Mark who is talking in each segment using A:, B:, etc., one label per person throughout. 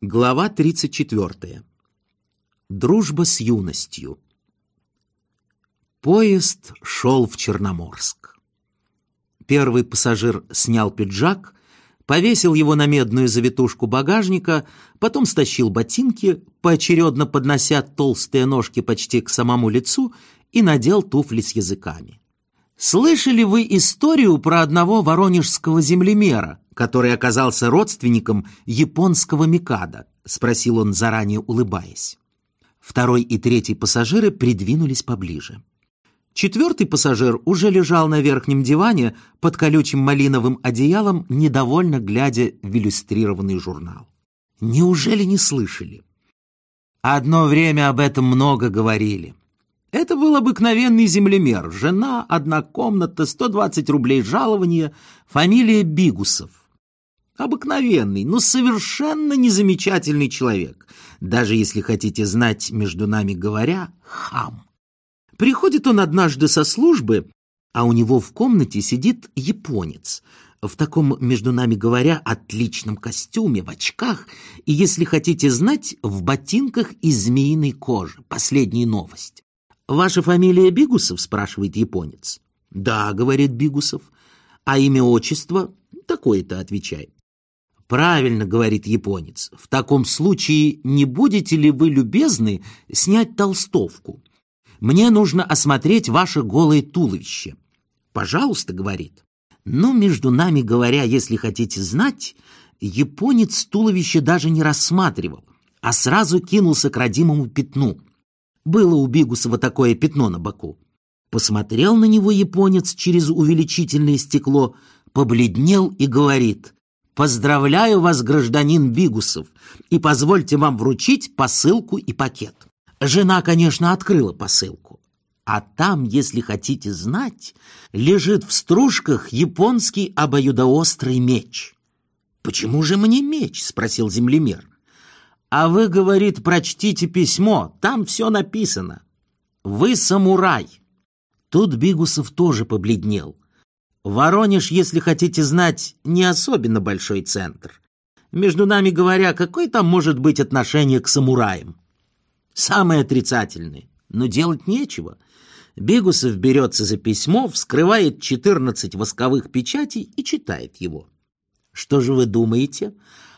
A: Глава 34. Дружба с юностью. Поезд шел в Черноморск. Первый пассажир снял пиджак, повесил его на медную завитушку багажника, потом стащил ботинки, поочередно поднося толстые ножки почти к самому лицу и надел туфли с языками. Слышали вы историю про одного воронежского землемера, который оказался родственником японского Микада?» — спросил он, заранее улыбаясь. Второй и третий пассажиры придвинулись поближе. Четвертый пассажир уже лежал на верхнем диване под колючим малиновым одеялом, недовольно глядя в иллюстрированный журнал. Неужели не слышали? Одно время об этом много говорили. Это был обыкновенный землемер, жена, одна комната, 120 рублей жалования, фамилия Бигусов. Обыкновенный, но совершенно незамечательный человек. Даже если хотите знать, между нами говоря, хам. Приходит он однажды со службы, а у него в комнате сидит японец в таком, между нами говоря, отличном костюме, в очках и, если хотите знать, в ботинках из змеиной кожи. Последняя новость. «Ваша фамилия Бигусов?» – спрашивает японец. «Да», – говорит Бигусов. «А имя отчество?» «Такое-то», – отвечает. «Правильно», — говорит японец. «В таком случае не будете ли вы любезны снять толстовку? Мне нужно осмотреть ваше голое туловище». «Пожалуйста», — говорит. Но, между нами говоря, если хотите знать, японец туловище даже не рассматривал, а сразу кинулся к родимому пятну. Было у Бигусова такое пятно на боку. Посмотрел на него японец через увеличительное стекло, побледнел и говорит — Поздравляю вас, гражданин Бигусов, и позвольте вам вручить посылку и пакет. Жена, конечно, открыла посылку. А там, если хотите знать, лежит в стружках японский обоюдоострый меч. «Почему же мне меч?» — спросил землемер. «А вы, — говорит, — прочтите письмо, там все написано. Вы самурай». Тут Бигусов тоже побледнел — Воронеж, если хотите знать, не особенно большой центр. Между нами говоря, какое там может быть отношение к самураям? Самое отрицательное. Но делать нечего. Бегусов берется за письмо, вскрывает 14 восковых печатей и читает его. Что же вы думаете?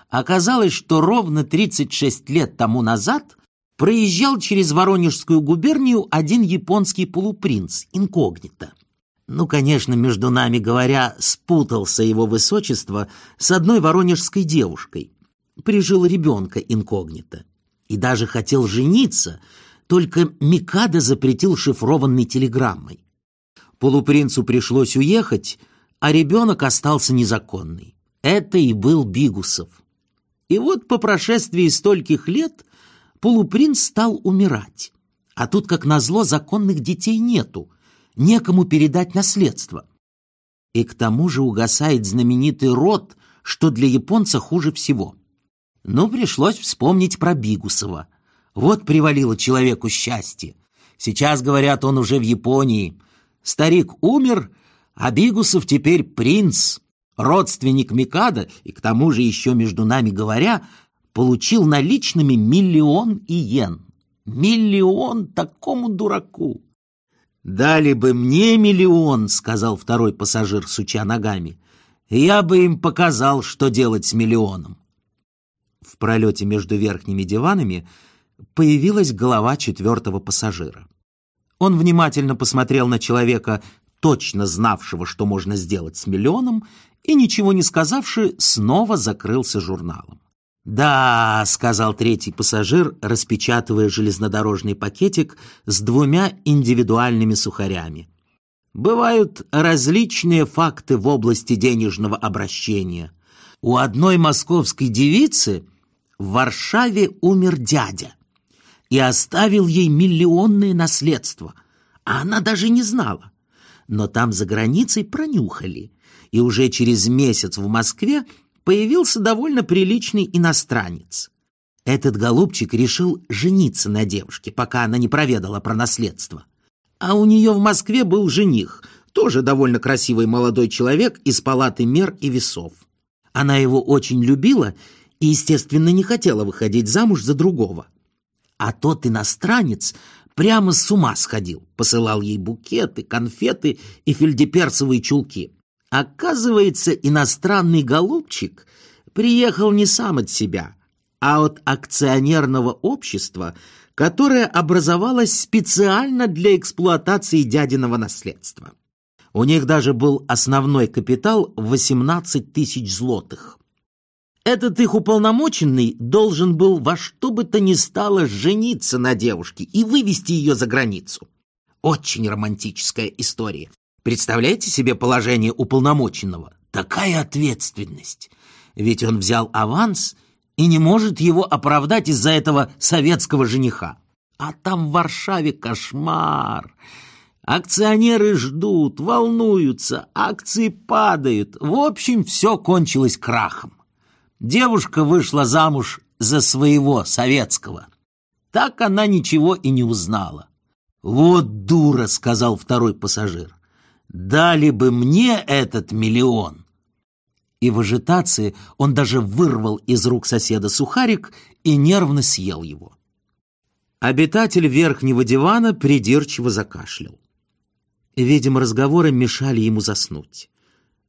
A: Оказалось, что ровно 36 лет тому назад проезжал через Воронежскую губернию один японский полупринц, инкогнито. Ну, конечно, между нами говоря, спутался его высочество с одной воронежской девушкой. Прижил ребенка инкогнито. И даже хотел жениться, только Микада запретил шифрованной телеграммой. Полупринцу пришлось уехать, а ребенок остался незаконный. Это и был Бигусов. И вот по прошествии стольких лет полупринц стал умирать. А тут, как назло, законных детей нету — некому передать наследство. И к тому же угасает знаменитый род, что для японца хуже всего. Но пришлось вспомнить про Бигусова. Вот привалило человеку счастье. Сейчас, говорят, он уже в Японии. Старик умер, а Бигусов теперь принц, родственник Микада, и к тому же еще между нами говоря, получил наличными миллион иен. Миллион такому дураку! «Дали бы мне миллион», — сказал второй пассажир, суча ногами. «Я бы им показал, что делать с миллионом». В пролете между верхними диванами появилась голова четвертого пассажира. Он внимательно посмотрел на человека, точно знавшего, что можно сделать с миллионом, и, ничего не сказавши, снова закрылся журналом. «Да», — сказал третий пассажир, распечатывая железнодорожный пакетик с двумя индивидуальными сухарями. «Бывают различные факты в области денежного обращения. У одной московской девицы в Варшаве умер дядя и оставил ей миллионное наследство, а она даже не знала. Но там за границей пронюхали, и уже через месяц в Москве появился довольно приличный иностранец. Этот голубчик решил жениться на девушке, пока она не проведала про наследство. А у нее в Москве был жених, тоже довольно красивый молодой человек из палаты мер и весов. Она его очень любила и, естественно, не хотела выходить замуж за другого. А тот иностранец прямо с ума сходил, посылал ей букеты, конфеты и фельдеперсовые чулки. Оказывается, иностранный голубчик приехал не сам от себя, а от акционерного общества, которое образовалось специально для эксплуатации дядиного наследства. У них даже был основной капитал в 18 тысяч злотых. Этот их уполномоченный должен был во что бы то ни стало жениться на девушке и вывести ее за границу. Очень романтическая история. Представляете себе положение уполномоченного? Такая ответственность. Ведь он взял аванс и не может его оправдать из-за этого советского жениха. А там в Варшаве кошмар. Акционеры ждут, волнуются, акции падают. В общем, все кончилось крахом. Девушка вышла замуж за своего советского. Так она ничего и не узнала. «Вот дура», — сказал второй пассажир. «Дали бы мне этот миллион». И в ажитации он даже вырвал из рук соседа сухарик и нервно съел его. Обитатель верхнего дивана придирчиво закашлял. Видимо, разговоры мешали ему заснуть.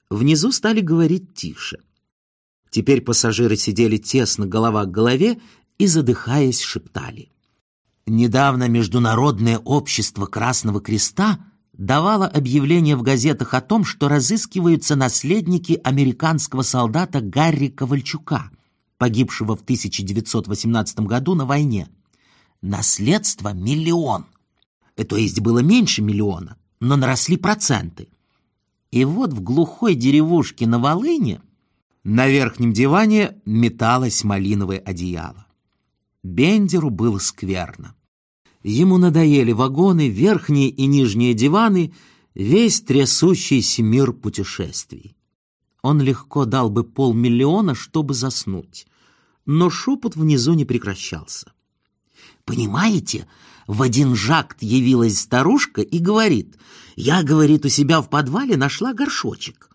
A: Внизу стали говорить тише — Теперь пассажиры сидели тесно голова к голове и, задыхаясь, шептали. Недавно Международное общество Красного Креста давало объявление в газетах о том, что разыскиваются наследники американского солдата Гарри Ковальчука, погибшего в 1918 году на войне. Наследство миллион. Э, то есть было меньше миллиона, но наросли проценты. И вот в глухой деревушке на Волыне на верхнем диване металось малиновое одеяло. Бендеру было скверно. Ему надоели вагоны, верхние и нижние диваны, весь трясущийся мир путешествий. Он легко дал бы полмиллиона, чтобы заснуть, но шепот внизу не прекращался. «Понимаете, в один жакт явилась старушка и говорит, «Я, — говорит, — у себя в подвале нашла горшочек.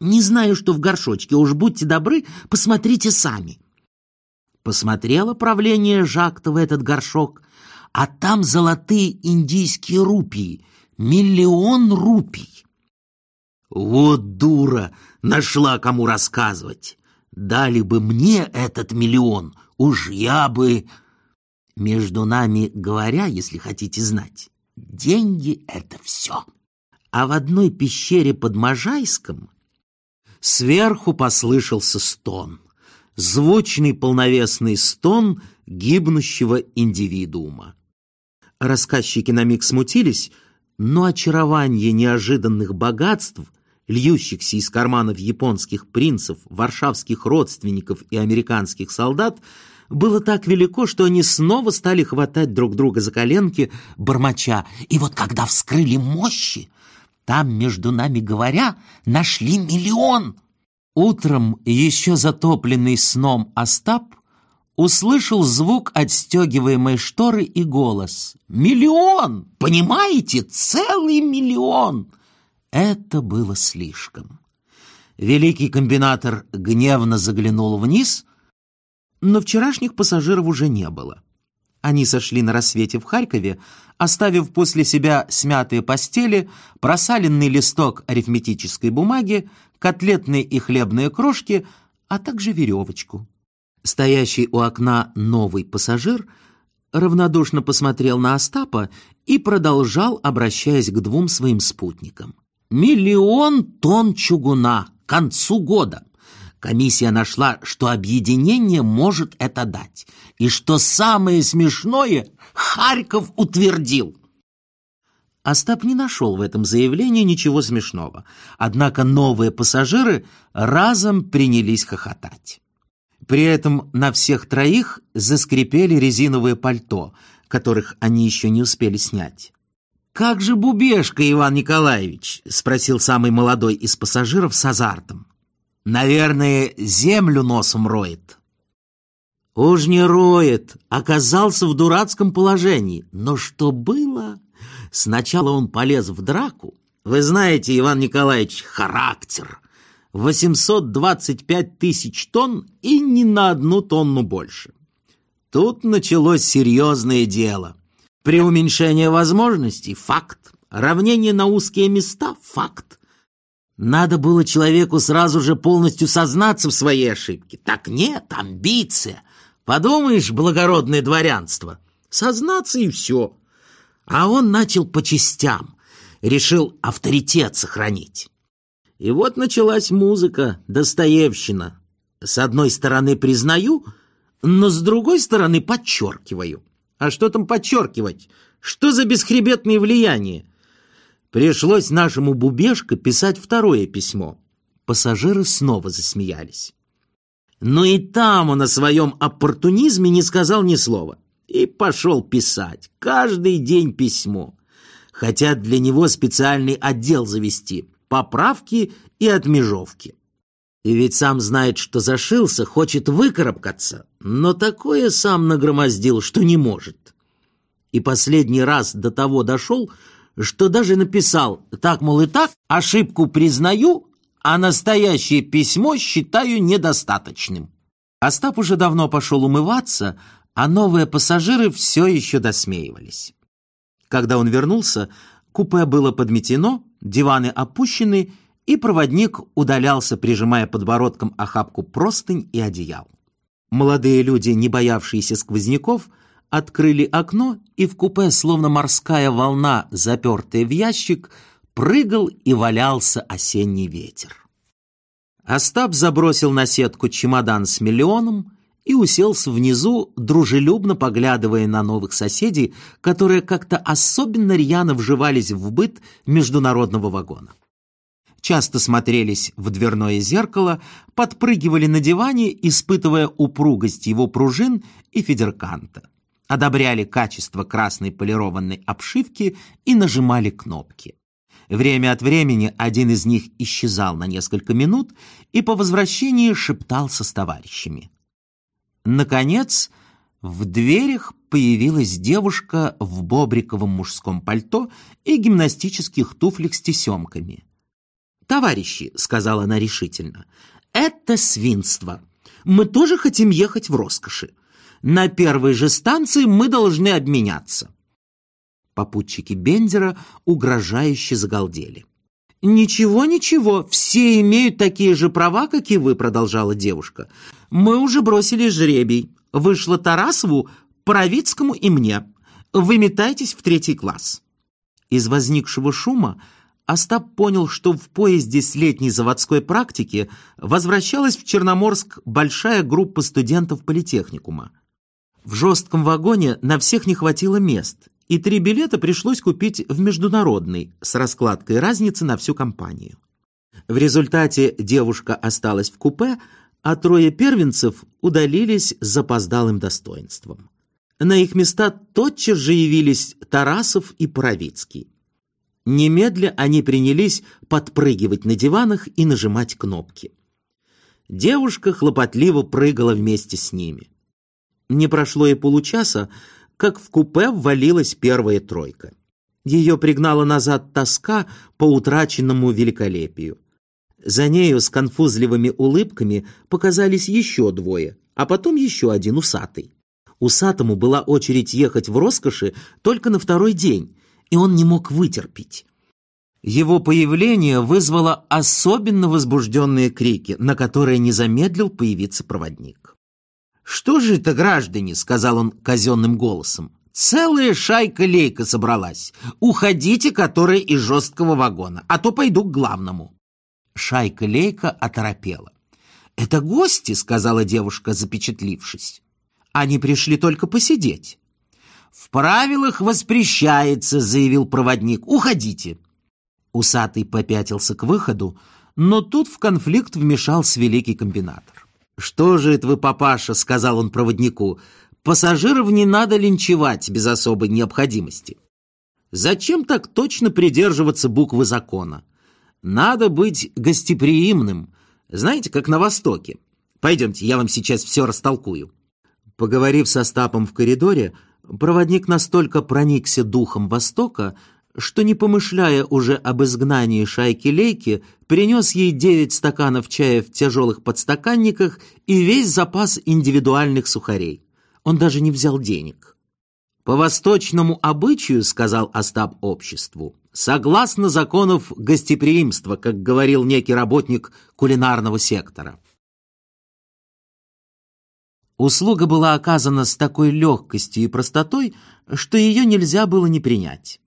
A: Не знаю, что в горшочке, уж будьте добры, посмотрите сами. Посмотрело правление Жакта в этот горшок, а там золотые индийские рупии, миллион рупий. Вот дура, нашла кому рассказывать. Дали бы мне этот миллион, уж я бы... Между нами говоря, если хотите знать, деньги — это все. А в одной пещере под Можайском Сверху послышался стон. Звучный полновесный стон гибнущего индивидуума. Рассказчики на миг смутились, но очарование неожиданных богатств, льющихся из карманов японских принцев, варшавских родственников и американских солдат, было так велико, что они снова стали хватать друг друга за коленки, бормоча. И вот когда вскрыли мощи, там, между нами говоря, нашли миллион. Утром, еще затопленный сном Остап, услышал звук отстегиваемой шторы и голос. «Миллион! Понимаете? Целый миллион!» Это было слишком. Великий комбинатор гневно заглянул вниз, но вчерашних пассажиров уже не было. Они сошли на рассвете в Харькове, оставив после себя смятые постели, просаленный листок арифметической бумаги, котлетные и хлебные крошки, а также веревочку. Стоящий у окна новый пассажир равнодушно посмотрел на Остапа и продолжал, обращаясь к двум своим спутникам. «Миллион тонн чугуна к концу года!» Комиссия нашла, что объединение может это дать. И что самое смешное, Харьков утвердил. Остап не нашел в этом заявлении ничего смешного. Однако новые пассажиры разом принялись хохотать. При этом на всех троих заскрипели резиновые пальто, которых они еще не успели снять. «Как же бубежка, Иван Николаевич?» — спросил самый молодой из пассажиров с азартом. Наверное, землю носом роет. Уж не роет, оказался в дурацком положении. Но что было? Сначала он полез в драку. Вы знаете, Иван Николаевич, характер. 825 тысяч тонн и ни на одну тонну больше. Тут началось серьезное дело. При уменьшении возможностей – факт. Равнение на узкие места – факт. Надо было человеку сразу же полностью сознаться в своей ошибке. Так нет, амбиция. Подумаешь, благородное дворянство. Сознаться и все. А он начал по частям. Решил авторитет сохранить. И вот началась музыка, Достоевщина. С одной стороны признаю, но с другой стороны подчеркиваю. А что там подчеркивать? Что за бесхребетные влияния? Пришлось нашему Бубешко писать второе письмо. Пассажиры снова засмеялись. Но и там он о своем оппортунизме не сказал ни слова. И пошел писать. Каждый день письмо. Хотят для него специальный отдел завести. Поправки и отмежовки. И ведь сам знает, что зашился, хочет выкарабкаться, но такое сам нагромоздил, что не может. И последний раз до того дошел, что даже написал «так, мол, и так, ошибку признаю, а настоящее письмо считаю недостаточным». Остап уже давно пошел умываться, а новые пассажиры все еще досмеивались. Когда он вернулся, купе было подметено, диваны опущены, и проводник удалялся, прижимая подбородком охапку простынь и одеял. Молодые люди, не боявшиеся сквозняков, открыли окно, и в купе, словно морская волна, запертая в ящик, прыгал и валялся осенний ветер. Остап забросил на сетку чемодан с миллионом и уселся внизу, дружелюбно поглядывая на новых соседей, которые как-то особенно рьяно вживались в быт международного вагона часто смотрелись в дверное зеркало, подпрыгивали на диване, испытывая упругость его пружин и федерканта, одобряли качество красной полированной обшивки и нажимали кнопки. Время от времени один из них исчезал на несколько минут и по возвращении шептался с товарищами. Наконец, в дверях появилась девушка в бобриковом мужском пальто и гимнастических туфлях с тесемками. «Товарищи», — сказала она решительно, — «это свинство. Мы тоже хотим ехать в роскоши. На первой же станции мы должны обменяться». Попутчики Бендера угрожающе загалдели. «Ничего, ничего, все имеют такие же права, как и вы», — продолжала девушка. «Мы уже бросили жребий. Вышло Тарасову, Паровицкому и мне. Вы метайтесь в третий класс». Из возникшего шума Остап понял, что в поезде с летней заводской практики возвращалась в Черноморск большая группа студентов политехникума. В жестком вагоне на всех не хватило мест, и три билета пришлось купить в международный с раскладкой разницы на всю компанию. В результате девушка осталась в купе, а трое первенцев удалились с запоздалым достоинством. На их места тотчас же явились Тарасов и Паровицкий. Немедля они принялись подпрыгивать на диванах и нажимать кнопки. Девушка хлопотливо прыгала вместе с ними. Не прошло и получаса, как в купе ввалилась первая тройка. Ее пригнала назад тоска по утраченному великолепию. За нею с конфузливыми улыбками показались еще двое, а потом еще один усатый. Усатому была очередь ехать в роскоши только на второй день, и он не мог вытерпеть. Его появление вызвало особенно возбужденные крики, на которые не замедлил появиться проводник. «Что же это, граждане?» — сказал он казенным голосом. «Целая шайка-лейка собралась. Уходите, которые из жесткого вагона, а то пойду к главному». Шайка-лейка оторопела. «Это гости», — сказала девушка, запечатлившись. «Они пришли только посидеть». «В правилах воспрещается», — заявил проводник. «Уходите». Усатый попятился к выходу, но тут в конфликт вмешался великий комбинатор. «Что же это вы, папаша?» — сказал он проводнику. «Пассажиров не надо линчевать без особой необходимости. Зачем так точно придерживаться буквы закона? Надо быть гостеприимным, знаете, как на Востоке. Пойдемте, я вам сейчас все растолкую». Поговорив со Стапом в коридоре, Проводник настолько проникся духом Востока, что, не помышляя уже об изгнании шайки-лейки, принес ей девять стаканов чая в тяжелых подстаканниках и весь запас индивидуальных сухарей. Он даже не взял денег. «По восточному обычаю, — сказал Остап обществу, — согласно законов гостеприимства, как говорил некий работник кулинарного сектора». Услуга была оказана с такой легкостью и простотой, что ее нельзя было не принять.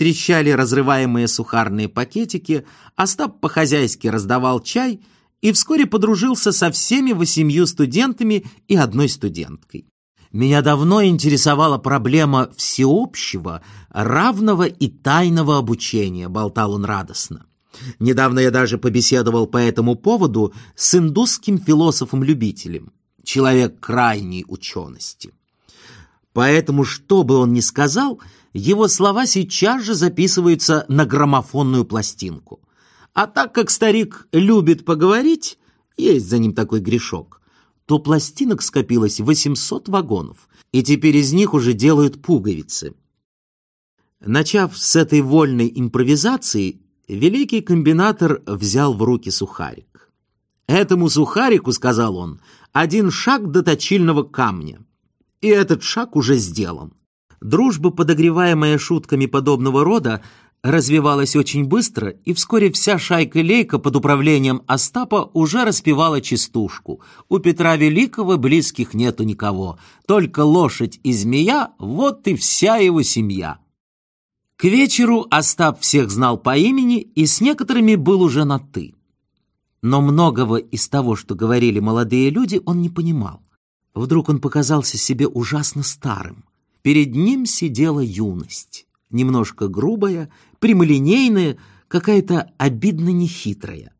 A: Трещали разрываемые сухарные пакетики, Остап по-хозяйски раздавал чай и вскоре подружился со всеми восемью студентами и одной студенткой. Меня давно интересовала проблема всеобщего, равного и тайного обучения, болтал он радостно. Недавно я даже побеседовал по этому поводу с индусским философом-любителем, человек крайней учености. Поэтому, что бы он ни сказал, его слова сейчас же записываются на граммофонную пластинку. А так как старик любит поговорить, есть за ним такой грешок, то пластинок скопилось 800 вагонов, и теперь из них уже делают пуговицы. Начав с этой вольной импровизации, великий комбинатор взял в руки сухарик. «Этому сухарику, — сказал он, — один шаг до точильного камня. И этот шаг уже сделан». Дружба, подогреваемая шутками подобного рода, развивалась очень быстро, и вскоре вся шайка-лейка под управлением Остапа уже распевала частушку. У Петра Великого близких нету никого, только лошадь и змея, вот и вся его семья. К вечеру Остап всех знал по имени и с некоторыми был уже на «ты». Но многого из того, что говорили молодые люди, он не понимал. Вдруг он показался себе ужасно старым. Перед ним сидела юность немножко грубая, прямолинейная, какая-то обидно нехитрая.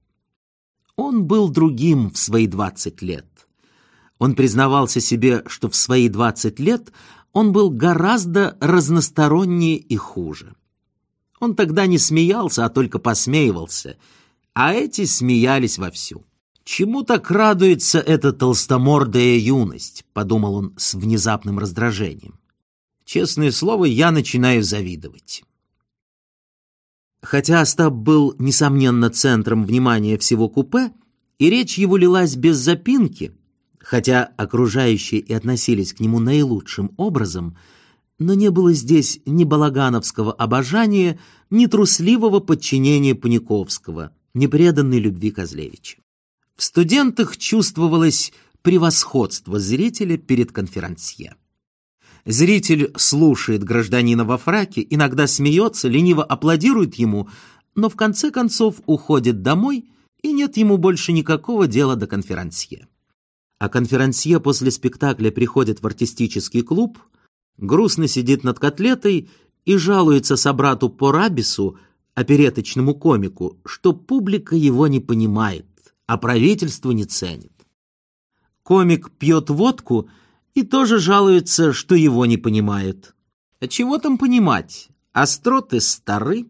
A: Он был другим в свои двадцать лет. Он признавался себе, что в свои двадцать лет он был гораздо разностороннее и хуже. Он тогда не смеялся, а только посмеивался, а эти смеялись вовсю. «Чему так радуется эта толстомордая юность?» — подумал он с внезапным раздражением. Честное слово, я начинаю завидовать. Хотя Остап был, несомненно, центром внимания всего купе, и речь его лилась без запинки, хотя окружающие и относились к нему наилучшим образом, но не было здесь ни балагановского обожания, ни трусливого подчинения Паниковского, ни преданной любви Козлевича. В студентах чувствовалось превосходство зрителя перед конферансье. Зритель слушает гражданина во фраке, иногда смеется, лениво аплодирует ему, но в конце концов уходит домой, и нет ему больше никакого дела до конферансье. А конферансье после спектакля приходит в артистический клуб, грустно сидит над котлетой и жалуется собрату по рабису, опереточному комику, что публика его не понимает, а правительство не ценит. Комик пьет водку и тоже жалуется, что его не понимают. А чего там понимать? Остроты стары,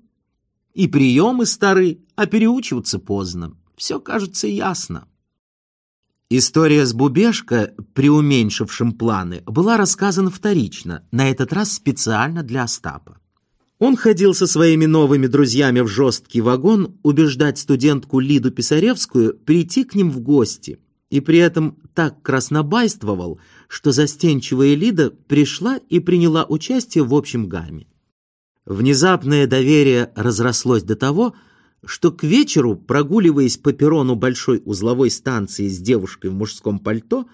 A: и приемы стары, а переучиваться поздно. Все кажется ясно. История с Бубешко, преуменьшившим планы, была рассказана вторично, на этот раз специально для Остапа. Он ходил со своими новыми друзьями в жесткий вагон убеждать студентку Лиду Писаревскую прийти к ним в гости – и при этом так краснобайствовал, что застенчивая Лида пришла и приняла участие в общем гамме. Внезапное доверие разрослось до того, что к вечеру, прогуливаясь по перрону большой узловой станции с девушкой в мужском пальто,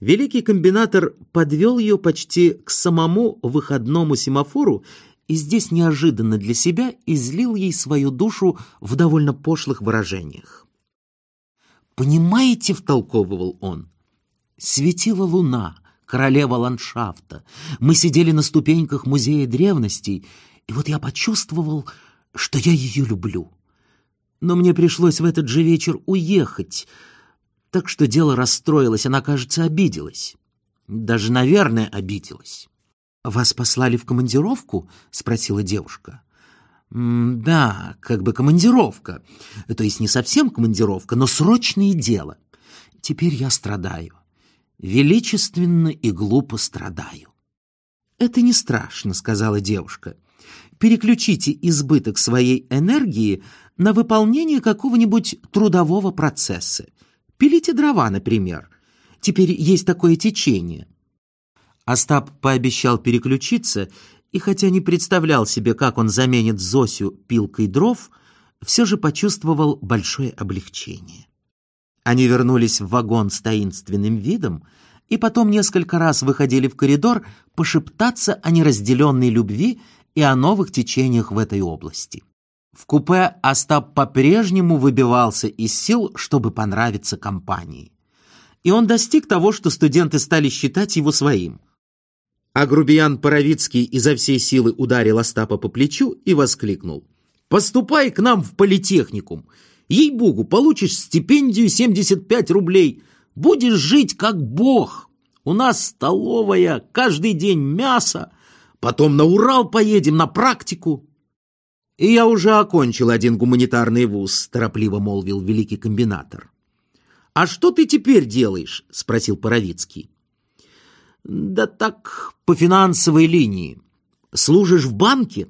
A: великий комбинатор подвел ее почти к самому выходному семафору и здесь неожиданно для себя излил ей свою душу в довольно пошлых выражениях. «Понимаете, — втолковывал он, — светила луна, королева ландшафта. Мы сидели на ступеньках музея древностей, и вот я почувствовал, что я ее люблю. Но мне пришлось в этот же вечер уехать, так что дело расстроилось, она, кажется, обиделась. Даже, наверное, обиделась. «Вас послали в командировку?» — спросила девушка. «Да, как бы командировка. То есть не совсем командировка, но срочное дело. Теперь я страдаю. Величественно и глупо страдаю». «Это не страшно», — сказала девушка. переключите избыток своей энергии на выполнение какого-нибудь трудового процесса. Пилите дрова, например. Теперь есть такое течение. Остап пообещал переключиться, и хотя не представлял себе, как он заменит Зосю пилкой дров, все же почувствовал большое облегчение. Они вернулись в вагон с таинственным видом и потом несколько раз выходили в коридор пошептаться о неразделенной любви и о новых течениях в этой области. В купе Остап по-прежнему выбивался из сил, чтобы понравиться компании. И он достиг того, что студенты стали считать его своим. А грубиян Паровицкий изо всей силы ударил Остапа по плечу и воскликнул. «Поступай к нам в политехникум. Ей-богу, получишь стипендию 75 рублей. Будешь жить как бог. У нас столовая, каждый день мясо. Потом на Урал поедем на практику». «И я уже окончил один гуманитарный вуз», — торопливо молвил великий комбинатор. «А что ты теперь делаешь?» — спросил Паровицкий. «Да так, по финансовой линии. Служишь в банке?»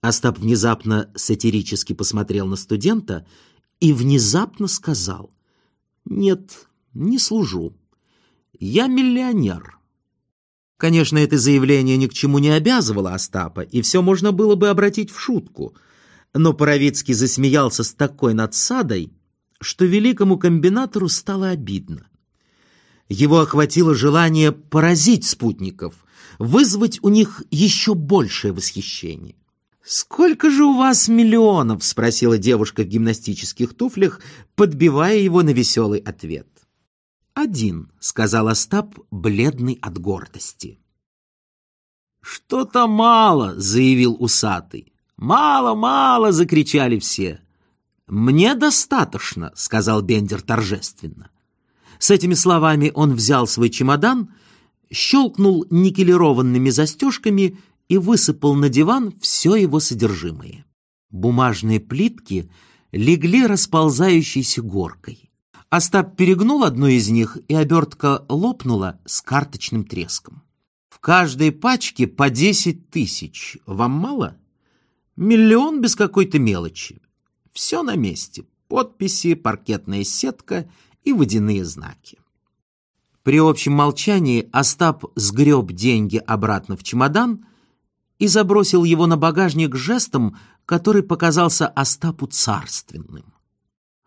A: Остап внезапно сатирически посмотрел на студента и внезапно сказал. «Нет, не служу. Я миллионер». Конечно, это заявление ни к чему не обязывало Остапа, и все можно было бы обратить в шутку. Но Паровицкий засмеялся с такой надсадой, что великому комбинатору стало обидно. Его охватило желание поразить спутников, вызвать у них еще большее восхищение. «Сколько же у вас миллионов?» — спросила девушка в гимнастических туфлях, подбивая его на веселый ответ. «Один», — сказал Остап, бледный от гордости. «Что-то мало», — заявил усатый. «Мало, мало!» — закричали все. «Мне достаточно», — сказал Бендер торжественно. С этими словами он взял свой чемодан, щелкнул никелированными застежками и высыпал на диван все его содержимое. Бумажные плитки легли расползающейся горкой. Остап перегнул одну из них, и обертка лопнула с карточным треском. В каждой пачке по десять тысяч. Вам мало? Миллион без какой-то мелочи. Все на месте. Подписи, паркетная сетка и водяные знаки. При общем молчании Остап сгреб деньги обратно в чемодан и забросил его на багажник жестом, который показался Остапу царственным.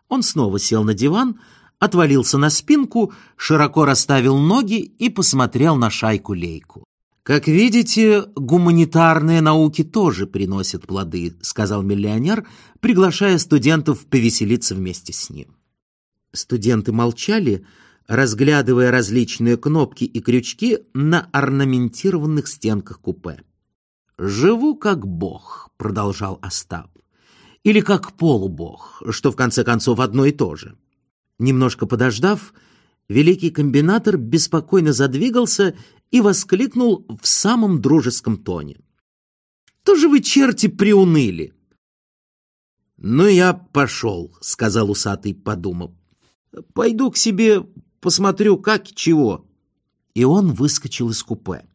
A: Он снова сел на диван, отвалился на спинку, широко расставил ноги и посмотрел на шайку-лейку. «Как видите, гуманитарные науки тоже приносят плоды», сказал миллионер, приглашая студентов повеселиться вместе с ним. Студенты молчали, разглядывая различные кнопки и крючки на орнаментированных стенках купе. «Живу как бог», — продолжал Остап или как полубог, что в конце концов одно и то же. Немножко подождав, великий комбинатор беспокойно задвигался и воскликнул в самом дружеском тоне. «Что же вы, черти, приуныли?» «Ну, я пошел», — сказал усатый, подумав. «Пойду к себе, посмотрю, как и чего». И он выскочил из купе.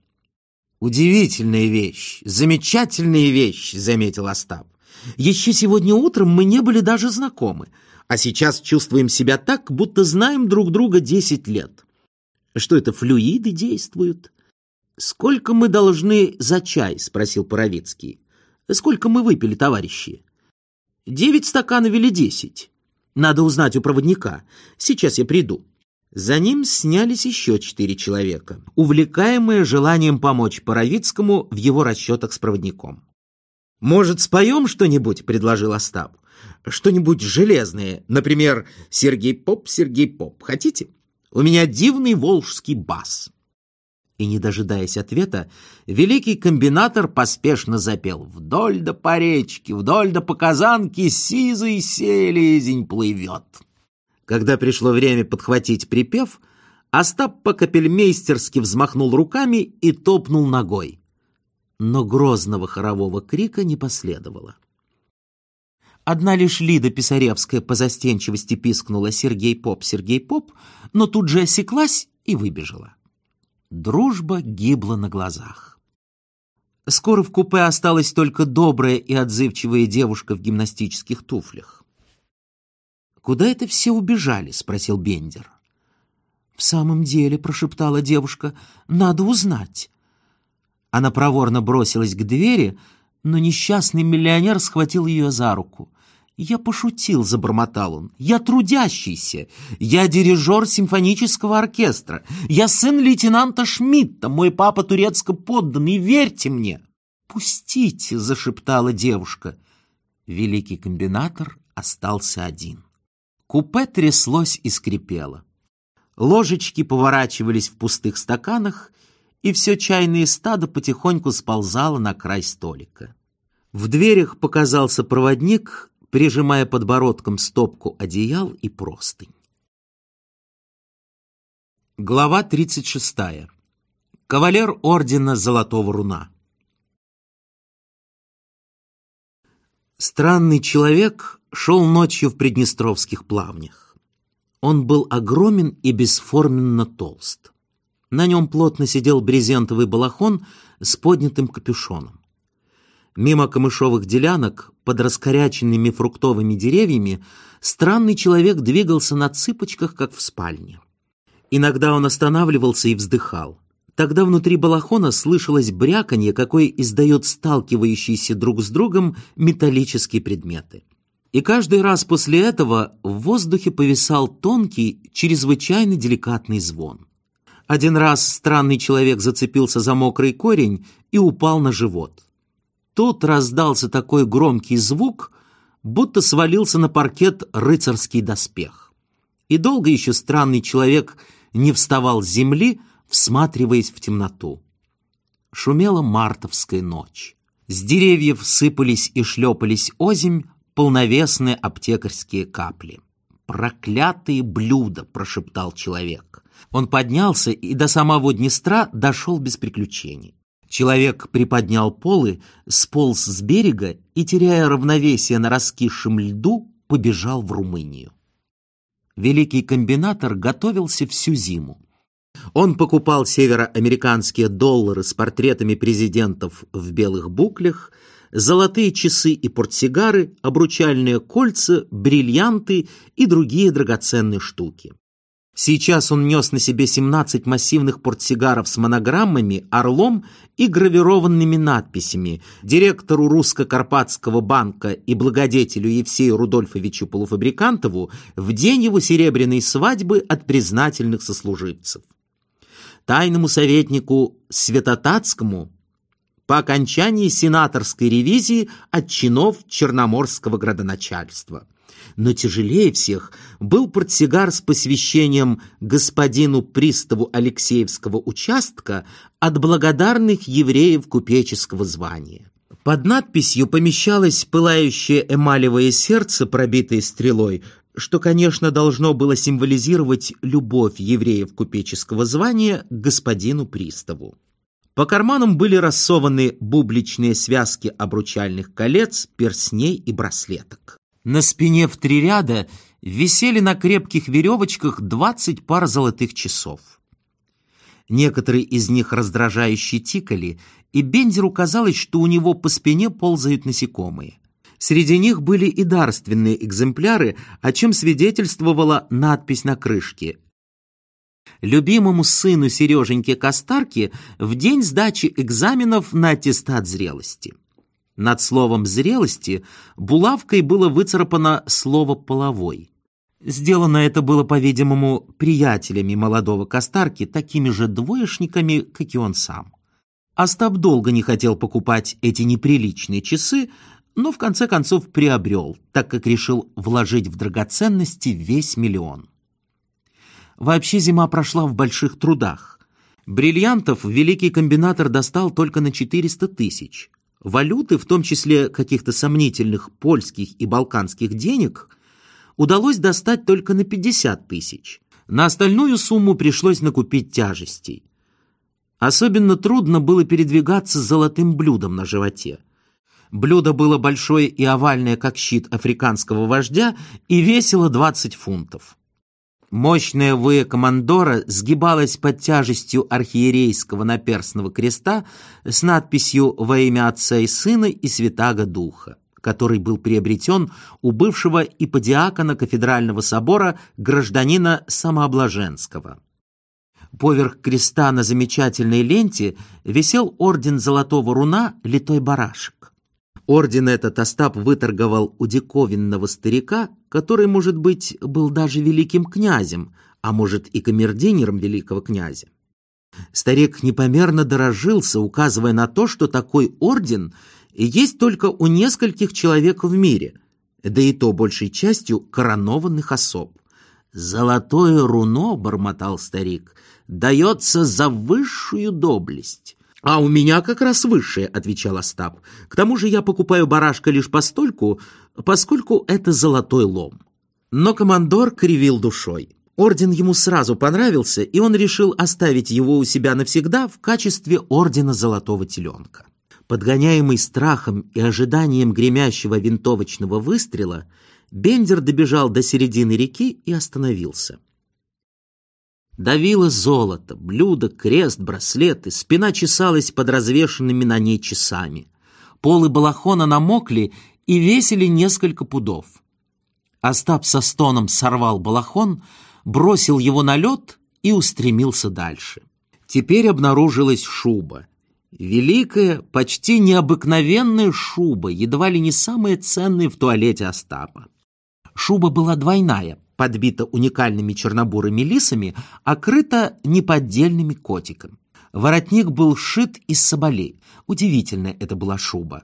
A: «Удивительная вещь, замечательная вещь», — заметил Остап. Еще сегодня утром мы не были даже знакомы, а сейчас чувствуем себя так, будто знаем друг друга десять лет. Что это, флюиды действуют? Сколько мы должны за чай? Спросил Паровицкий. Сколько мы выпили, товарищи? Девять стаканов или десять? Надо узнать у проводника. Сейчас я приду. За ним снялись еще четыре человека, увлекаемые желанием помочь Паровицкому в его расчетах с проводником. «Может, споем что-нибудь?» — предложил Остап. «Что-нибудь железное, например, Сергей Поп, Сергей Поп. Хотите? У меня дивный волжский бас». И, не дожидаясь ответа, великий комбинатор поспешно запел «Вдоль да по речке, вдоль да по казанке сизый селезень плывет». Когда пришло время подхватить припев, Остап по-капельмейстерски взмахнул руками и топнул ногой но грозного хорового крика не последовало. Одна лишь Лида Писаревская по застенчивости пискнула «Сергей Поп, Сергей Поп», но тут же осеклась и выбежала. Дружба гибла на глазах. Скоро в купе осталась только добрая и отзывчивая девушка в гимнастических туфлях. «Куда это все убежали?» — спросил Бендер. «В самом деле», — прошептала девушка, — «надо узнать». Она проворно бросилась к двери, но несчастный миллионер схватил ее за руку. «Я пошутил», — забормотал он. «Я трудящийся. Я дирижер симфонического оркестра. Я сын лейтенанта Шмидта, мой папа турецко подданный. Верьте мне!» «Пустите», — зашептала девушка. Великий комбинатор остался один. Купе тряслось и скрипело. Ложечки поворачивались в пустых стаканах, и все чайное стадо потихоньку сползало на край столика. В дверях показался проводник, прижимая подбородком стопку одеял и простынь. Глава 36. Кавалер ордена Золотого Руна. Странный человек шел ночью в приднестровских плавнях. Он был огромен и бесформенно толст. На нем плотно сидел брезентовый балахон с поднятым капюшоном. Мимо камышовых делянок, под раскоряченными фруктовыми деревьями, странный человек двигался на цыпочках, как в спальне. Иногда он останавливался и вздыхал. Тогда внутри балахона слышалось бряканье, какое издают сталкивающиеся друг с другом металлические предметы. И каждый раз после этого в воздухе повисал тонкий, чрезвычайно деликатный звон. Один раз странный человек зацепился за мокрый корень и упал на живот. Тут раздался такой громкий звук, будто свалился на паркет рыцарский доспех. И долго еще странный человек не вставал с земли, всматриваясь в темноту. Шумела мартовская ночь. С деревьев сыпались и шлепались озимь полновесные аптекарские капли. «Проклятые блюда!» — прошептал человек. Он поднялся и до самого Днестра дошел без приключений. Человек приподнял полы, сполз с берега и, теряя равновесие на раскисшем льду, побежал в Румынию. Великий комбинатор готовился всю зиму. Он покупал североамериканские доллары с портретами президентов в белых буклях, золотые часы и портсигары, обручальные кольца, бриллианты и другие драгоценные штуки. Сейчас он нес на себе 17 массивных портсигаров с монограммами, орлом и гравированными надписями директору русско-карпатского банка и благодетелю Евсею Рудольфовичу Полуфабрикантову в день его серебряной свадьбы от признательных сослуживцев тайному советнику Светотатскому по окончании сенаторской ревизии от чинов Черноморского градоначальства. Но тяжелее всех был портсигар с посвящением господину приставу Алексеевского участка от благодарных евреев купеческого звания. Под надписью помещалось пылающее эмалевое сердце, пробитое стрелой, что, конечно, должно было символизировать любовь евреев купеческого звания к господину приставу. По карманам были рассованы бубличные связки обручальных колец, персней и браслеток. На спине в три ряда висели на крепких веревочках 20 пар золотых часов. Некоторые из них раздражающе тикали, и Бендеру казалось, что у него по спине ползают насекомые. Среди них были и дарственные экземпляры, о чем свидетельствовала надпись на крышке. Любимому сыну Сереженьке Костарке в день сдачи экзаменов на аттестат зрелости. Над словом «зрелости» булавкой было выцарапано слово «половой». Сделано это было, по-видимому, приятелями молодого Костарки, такими же двоечниками, как и он сам. Остап долго не хотел покупать эти неприличные часы, но в конце концов приобрел, так как решил вложить в драгоценности весь миллион. Вообще зима прошла в больших трудах. Бриллиантов великий комбинатор достал только на 400 тысяч. Валюты, в том числе каких-то сомнительных польских и балканских денег, удалось достать только на 50 тысяч. На остальную сумму пришлось накупить тяжестей. Особенно трудно было передвигаться с золотым блюдом на животе. Блюдо было большое и овальное, как щит африканского вождя, и весило 20 фунтов. Мощная выя командора сгибалась под тяжестью архиерейского наперстного креста с надписью «Во имя Отца и Сына и Святаго Духа», который был приобретен у бывшего иподиакона кафедрального собора гражданина Самообложенского. Поверх креста на замечательной ленте висел орден Золотого Руна «Литой барашек». Орден этот Остап выторговал у диковинного старика, который, может быть, был даже великим князем, а может и камердинером великого князя. Старик непомерно дорожился, указывая на то, что такой орден есть только у нескольких человек в мире, да и то большей частью коронованных особ. «Золотое руно», — бормотал старик, — «дается за высшую доблесть». «А у меня как раз высшее», — отвечал Остап. «К тому же я покупаю барашка лишь постольку, поскольку это золотой лом». Но командор кривил душой. Орден ему сразу понравился, и он решил оставить его у себя навсегда в качестве ордена золотого теленка. Подгоняемый страхом и ожиданием гремящего винтовочного выстрела, Бендер добежал до середины реки и остановился. Давило золото, блюдо, крест, браслеты, спина чесалась под развешенными на ней часами. Полы балахона намокли и весили несколько пудов. Остап со стоном сорвал балахон, бросил его на лед и устремился дальше. Теперь обнаружилась шуба. Великая, почти необыкновенная шуба, едва ли не самая ценная в туалете Остапа. Шуба была двойная, подбита уникальными чернобурыми лисами, а крыта неподдельными котиком. Воротник был сшит из соболей. Удивительная это была шуба.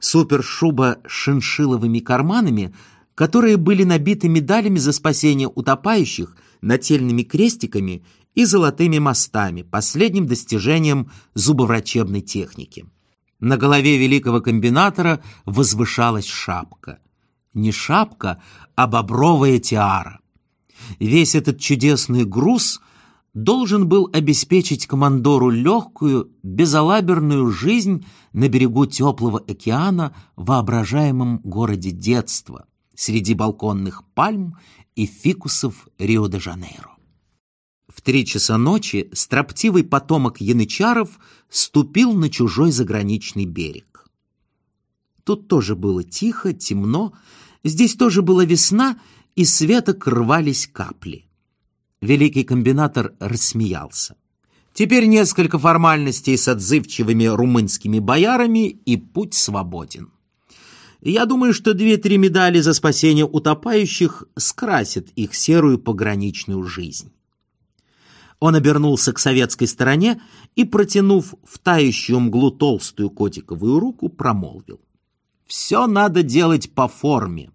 A: Супершуба с шиншиловыми карманами, которые были набиты медалями за спасение утопающих, нательными крестиками и золотыми мостами, последним достижением зубоврачебной техники. На голове великого комбинатора возвышалась шапка не шапка, а бобровая тиара. Весь этот чудесный груз должен был обеспечить командору легкую, безалаберную жизнь на берегу теплого океана в воображаемом городе детства, среди балконных пальм и фикусов Рио-де-Жанейро. В три часа ночи строптивый потомок янычаров ступил на чужой заграничный берег. Тут тоже было тихо, темно, Здесь тоже была весна, и с веток рвались капли. Великий комбинатор рассмеялся. Теперь несколько формальностей с отзывчивыми румынскими боярами, и путь свободен. Я думаю, что две-три медали за спасение утопающих скрасят их серую пограничную жизнь. Он обернулся к советской стороне и, протянув в тающую мглу толстую котиковую руку, промолвил. «Все надо делать по форме.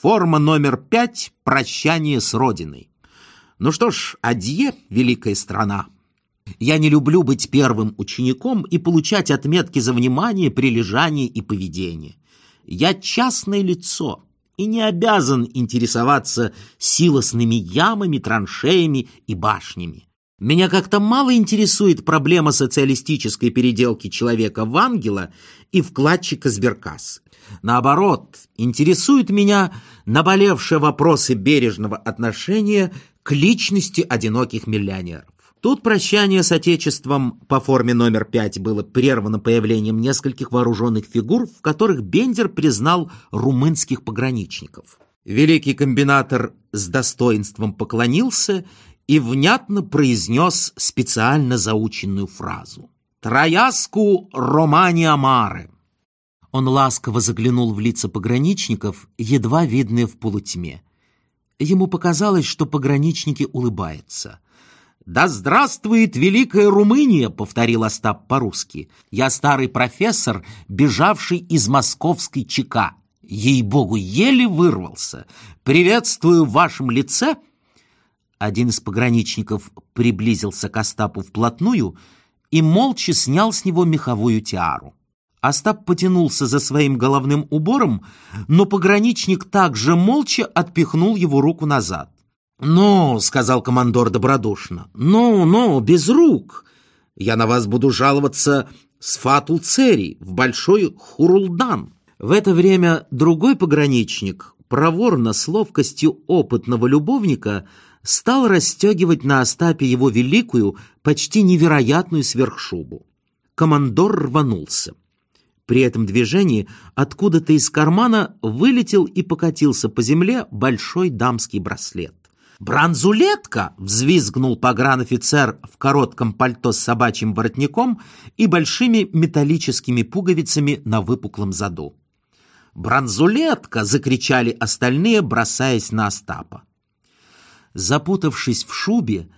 A: Форма номер пять — прощание с Родиной. Ну что ж, адье, великая страна. Я не люблю быть первым учеником и получать отметки за внимание, прилежание и поведение. Я частное лицо и не обязан интересоваться силосными ямами, траншеями и башнями. Меня как-то мало интересует проблема социалистической переделки человека в ангела и вкладчика сберкассы. Наоборот, интересуют меня наболевшие вопросы бережного отношения к личности одиноких миллионеров. Тут прощание с Отечеством по форме номер пять было прервано появлением нескольких вооруженных фигур, в которых Бендер признал румынских пограничников. Великий комбинатор с достоинством поклонился и внятно произнес специально заученную фразу «Трояску романи амаре». Он ласково заглянул в лица пограничников, едва видные в полутьме. Ему показалось, что пограничники улыбаются. «Да здравствует Великая Румыния!» — повторил Остап по-русски. «Я старый профессор, бежавший из московской ЧК. Ей-богу, еле вырвался. Приветствую в вашем лице один из пограничников приблизился к Остапу вплотную и молча снял с него меховую тиару. Остап потянулся за своим головным убором, но пограничник также молча отпихнул его руку назад. «Ну», — сказал командор добродушно, — «ну, ну, без рук. Я на вас буду жаловаться с Фатул Цери в Большой Хурулдан». В это время другой пограничник проворно, с ловкостью опытного любовника, стал расстегивать на Остапе его великую, почти невероятную сверхшубу. Командор рванулся. При этом движении откуда-то из кармана вылетел и покатился по земле большой дамский браслет. «Бранзулетка!» — взвизгнул погран-офицер в коротком пальто с собачьим воротником и большими металлическими пуговицами на выпуклом заду. «Бранзулетка!» — закричали остальные, бросаясь на Остапа. Запутавшись в шубе,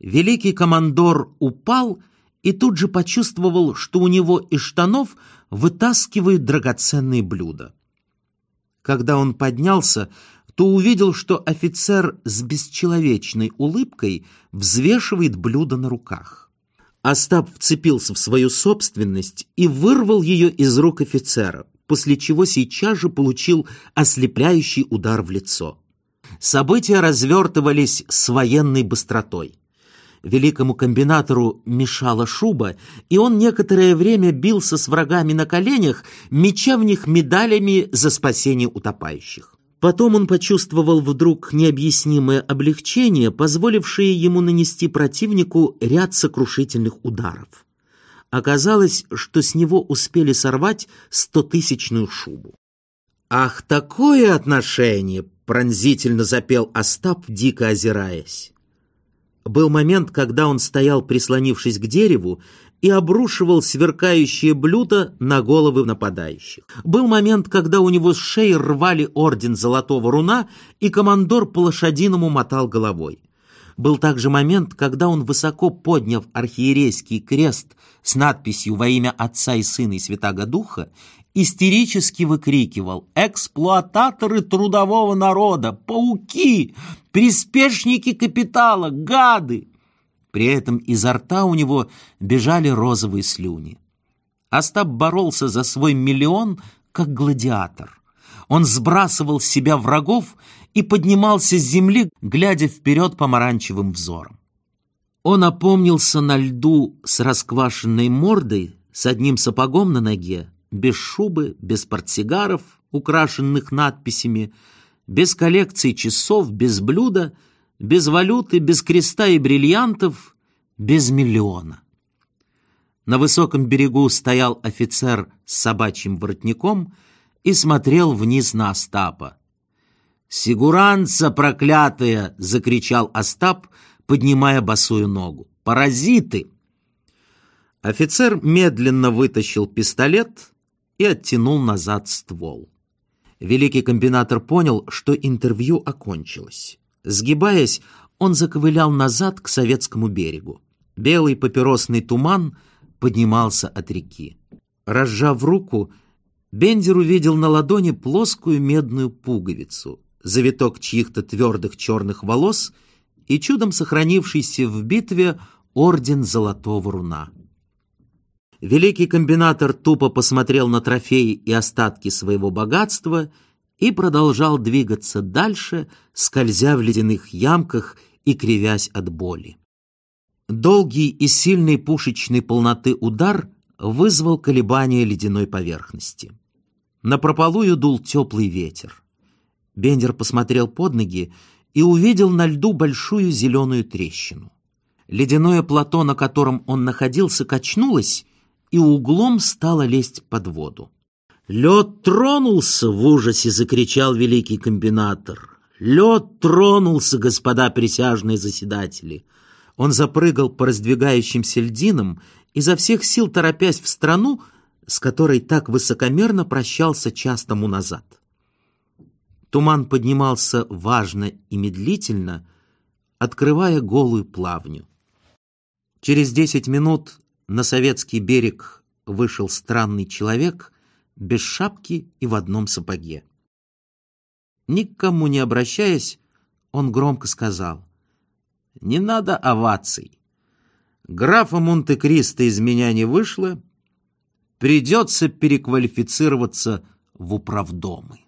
A: великий командор упал и тут же почувствовал, что у него из штанов вытаскивают драгоценные блюда. Когда он поднялся, то увидел, что офицер с бесчеловечной улыбкой взвешивает блюдо на руках. Остап вцепился в свою собственность и вырвал ее из рук офицера, после чего сейчас же получил ослепляющий удар в лицо. События развертывались с военной быстротой. Великому комбинатору мешала шуба, и он некоторое время бился с врагами на коленях, меча в них медалями за спасение утопающих. Потом он почувствовал вдруг необъяснимое облегчение, позволившее ему нанести противнику ряд сокрушительных ударов. Оказалось, что с него успели сорвать стотысячную шубу. «Ах, такое отношение!» — пронзительно запел Остап, дико озираясь. Был момент, когда он стоял, прислонившись к дереву, и обрушивал сверкающие блюда на головы нападающих. Был момент, когда у него с шеи рвали орден Золотого Руна, и командор по-лошадиному мотал головой. Был также момент, когда он, высоко подняв архиерейский крест с надписью «Во имя Отца и Сына и Святаго Духа», истерически выкрикивал «Эксплуататоры трудового народа! Пауки! Приспешники капитала! Гады!» При этом изо рта у него бежали розовые слюни. Остап боролся за свой миллион, как гладиатор. Он сбрасывал с себя врагов и поднимался с земли, глядя вперед помаранчевым взором. Он опомнился на льду с расквашенной мордой, с одним сапогом на ноге, без шубы, без портсигаров, украшенных надписями, без коллекции часов, без блюда — без валюты, без креста и бриллиантов, без миллиона. На высоком берегу стоял офицер с собачьим воротником и смотрел вниз на Остапа. «Сигуранца проклятая!» — закричал Остап, поднимая босую ногу. «Паразиты!» Офицер медленно вытащил пистолет и оттянул назад ствол. Великий комбинатор понял, что интервью окончилось. Сгибаясь, он заковылял назад к советскому берегу. Белый папиросный туман поднимался от реки. Разжав руку, Бендер увидел на ладони плоскую медную пуговицу, завиток чьих-то твердых черных волос и чудом сохранившийся в битве орден Золотого Руна. Великий комбинатор тупо посмотрел на трофеи и остатки своего богатства — и продолжал двигаться дальше, скользя в ледяных ямках и кривясь от боли. Долгий и сильный пушечной полноты удар вызвал колебания ледяной поверхности. На прополую дул теплый ветер. Бендер посмотрел под ноги и увидел на льду большую зеленую трещину. Ледяное плато, на котором он находился, качнулось и углом стало лезть под воду. «Лед тронулся!» — в ужасе закричал великий комбинатор. «Лед тронулся, господа присяжные заседатели!» Он запрыгал по раздвигающимся льдинам, изо всех сил торопясь в страну, с которой так высокомерно прощался час тому назад. Туман поднимался важно и медлительно, открывая голую плавню. Через десять минут на советский берег вышел странный человек — без шапки и в одном сапоге. Никому не обращаясь, он громко сказал, «Не надо оваций. Графа Монте-Кристо из меня не вышло, придется переквалифицироваться в управдомы».